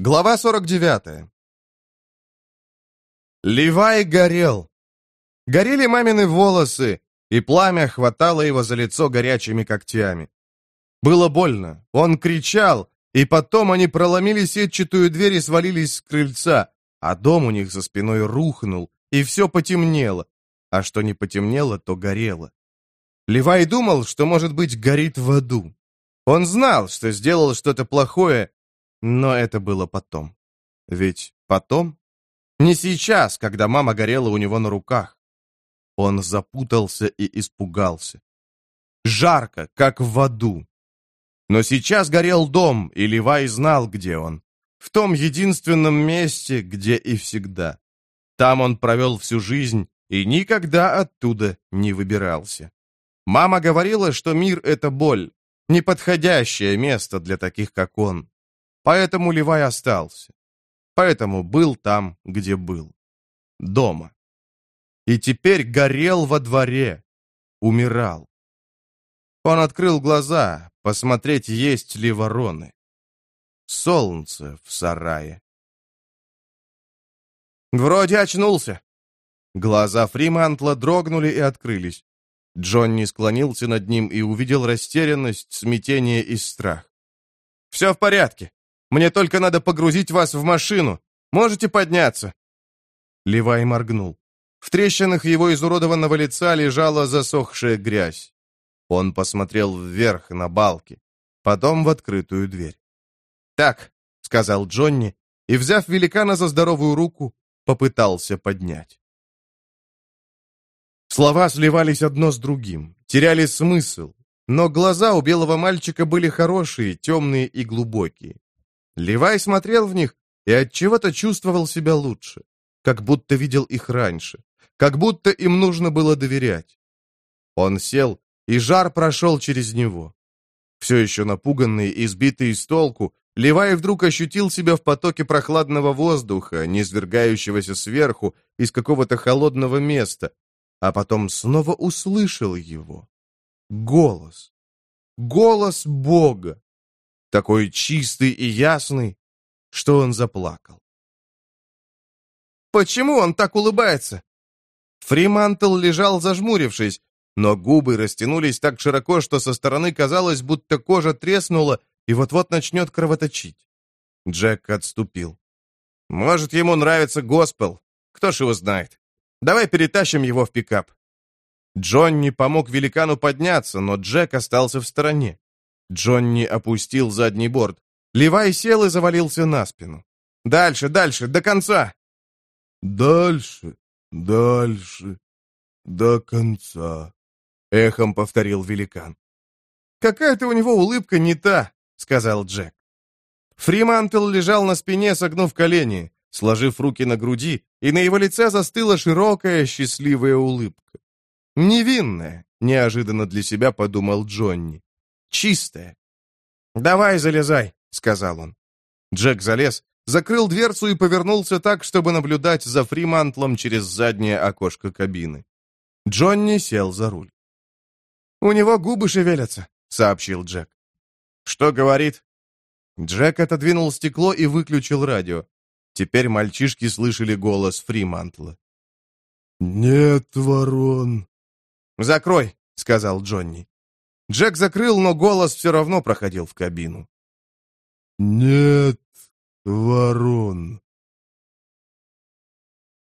Глава 49. Левай горел. Горели мамины волосы, и пламя хватало его за лицо горячими когтями. Было больно. Он кричал, и потом они проломили сетчатую дверь и свалились с крыльца, а дом у них за спиной рухнул, и все потемнело. А что не потемнело, то горело. Левай думал, что, может быть, горит в аду. Он знал, что сделал что-то плохое, но это было потом. Ведь потом? Не сейчас, когда мама горела у него на руках. Он запутался и испугался. Жарко, как в аду. Но сейчас горел дом, и Левай знал, где он. В том единственном месте, где и всегда. Там он провел всю жизнь и никогда оттуда не выбирался. Мама говорила, что мир — это боль, неподходящее место для таких, как он. Поэтому Левай остался. Поэтому был там, где был. Дома. И теперь горел во дворе. Умирал. Он открыл глаза, посмотреть, есть ли вороны. Солнце в сарае. Вроде очнулся. Глаза Фримантла дрогнули и открылись. Джонни склонился над ним и увидел растерянность, смятение и страх. «Все в порядке. Мне только надо погрузить вас в машину. Можете подняться?» Левай моргнул. В трещинах его изуродованного лица лежала засохшая грязь. Он посмотрел вверх на балки, потом в открытую дверь. «Так», — сказал Джонни, и, взяв великана за здоровую руку, попытался поднять. Слова сливались одно с другим, теряли смысл, но глаза у белого мальчика были хорошие, темные и глубокие. Левай смотрел в них и от чего-то чувствовал себя лучше, как будто видел их раньше, как будто им нужно было доверять. Он сел, и жар прошел через него. Все еще напуганный и сбитый с толку, Левай вдруг ощутил себя в потоке прохладного воздуха, низвергающегося сверху, из какого-то холодного места, а потом снова услышал его. Голос. Голос Бога такой чистый и ясный, что он заплакал. «Почему он так улыбается?» Фримантл лежал зажмурившись, но губы растянулись так широко, что со стороны казалось, будто кожа треснула и вот-вот начнет кровоточить. Джек отступил. «Может, ему нравится госпел. Кто ж его знает. Давай перетащим его в пикап». Джонни помог великану подняться, но Джек остался в стороне. Джонни опустил задний борт. Левай сел и завалился на спину. «Дальше, дальше, до конца!» «Дальше, дальше, до конца», — эхом повторил великан. «Какая-то у него улыбка не та», — сказал Джек. Фримантл лежал на спине, согнув колени, сложив руки на груди, и на его лице застыла широкая, счастливая улыбка. «Невинная», — неожиданно для себя подумал Джонни чистое. «Давай, залезай», — сказал он. Джек залез, закрыл дверцу и повернулся так, чтобы наблюдать за Фримантлом через заднее окошко кабины. Джонни сел за руль. «У него губы шевелятся», — сообщил Джек. «Что говорит?» Джек отодвинул стекло и выключил радио. Теперь мальчишки слышали голос Фримантла. «Нет ворон». «Закрой», — сказал Джонни. Джек закрыл, но голос все равно проходил в кабину. «Нет ворон».